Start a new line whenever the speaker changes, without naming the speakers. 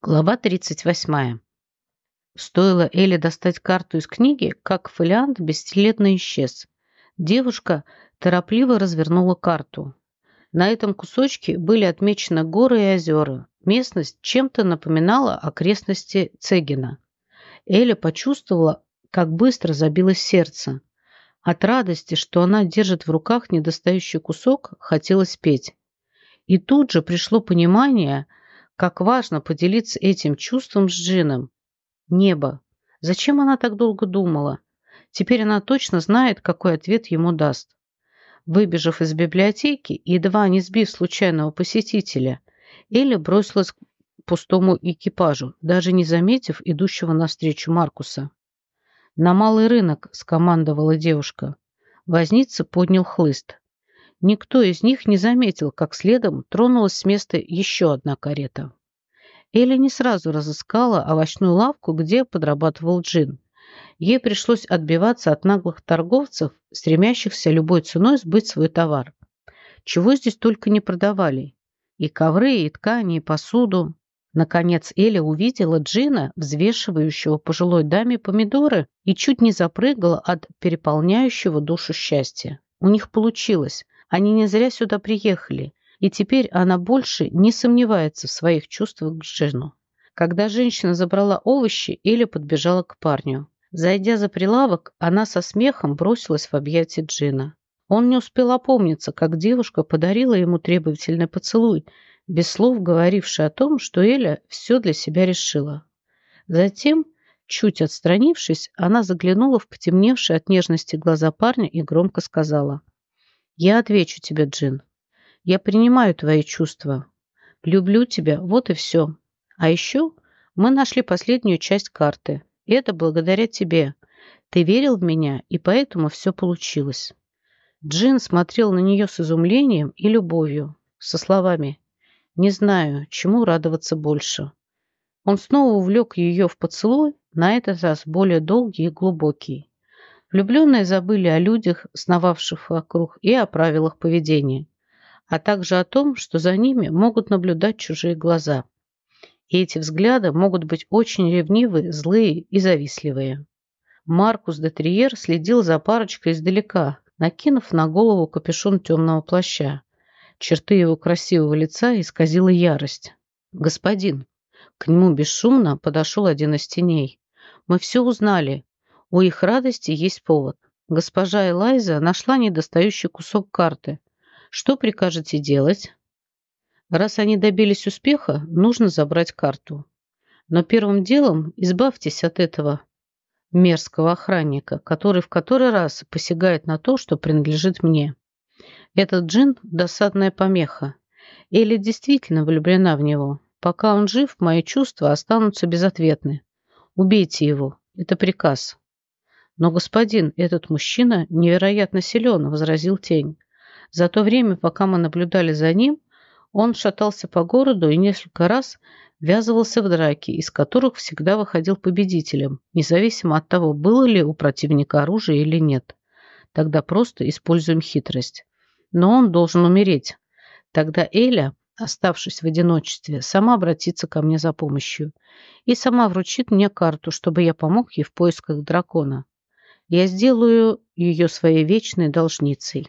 Глава 38. Стоило Эле достать карту из книги, как фолиант бесследно исчез. Девушка торопливо развернула карту. На этом кусочке были отмечены горы и озера. Местность чем-то напоминала окрестности Цегина. Эля почувствовала, как быстро забилось сердце. От радости, что она держит в руках недостающий кусок, хотелось петь. И тут же пришло понимание – как важно поделиться этим чувством с Джином. Небо. Зачем она так долго думала? Теперь она точно знает, какой ответ ему даст. Выбежав из библиотеки, едва не сбив случайного посетителя, Эля бросилась к пустому экипажу, даже не заметив идущего навстречу Маркуса. «На малый рынок», — скомандовала девушка. Возница поднял хлыст. Никто из них не заметил, как следом тронулась с места еще одна карета. Элли не сразу разыскала овощную лавку, где подрабатывал Джин. Ей пришлось отбиваться от наглых торговцев, стремящихся любой ценой сбыть свой товар. Чего здесь только не продавали. И ковры, и ткани, и посуду. Наконец Эля увидела Джина, взвешивающего пожилой даме помидоры, и чуть не запрыгала от переполняющего душу счастья. У них получилось. Они не зря сюда приехали, и теперь она больше не сомневается в своих чувствах к Джину. Когда женщина забрала овощи, Эля подбежала к парню. Зайдя за прилавок, она со смехом бросилась в объятия Джина. Он не успел опомниться, как девушка подарила ему требовательный поцелуй, без слов говоривший о том, что Эля все для себя решила. Затем, чуть отстранившись, она заглянула в потемневшие от нежности глаза парня и громко сказала – я отвечу тебе, Джин. Я принимаю твои чувства. Люблю тебя, вот и все. А еще мы нашли последнюю часть карты. И это благодаря тебе. Ты верил в меня, и поэтому все получилось. Джин смотрел на нее с изумлением и любовью, со словами «Не знаю, чему радоваться больше». Он снова увлек ее в поцелуй, на этот раз более долгий и глубокий. Влюбленные забыли о людях, сновавших вокруг, и о правилах поведения, а также о том, что за ними могут наблюдать чужие глаза. И эти взгляды могут быть очень ревнивые, злые и завистливые. Маркус де Триер следил за парочкой издалека, накинув на голову капюшон темного плаща. Черты его красивого лица исказила ярость. «Господин!» К нему бесшумно подошел один из теней. «Мы все узнали. У их радости есть повод. Госпожа Элайза нашла недостающий кусок карты. Что прикажете делать? Раз они добились успеха, нужно забрать карту. Но первым делом избавьтесь от этого мерзкого охранника, который в который раз посягает на то, что принадлежит мне. Этот джин – досадная помеха. Элли действительно влюблена в него. Пока он жив, мои чувства останутся безответны. Убейте его. Это приказ. «Но, господин, этот мужчина невероятно силен», – возразил тень. «За то время, пока мы наблюдали за ним, он шатался по городу и несколько раз ввязывался в драки, из которых всегда выходил победителем, независимо от того, было ли у противника оружие или нет. Тогда просто используем хитрость. Но он должен умереть. Тогда Эля, оставшись в одиночестве, сама обратится ко мне за помощью и сама вручит мне карту, чтобы я помог ей в поисках дракона. Я сделаю ее своей вечной должницей.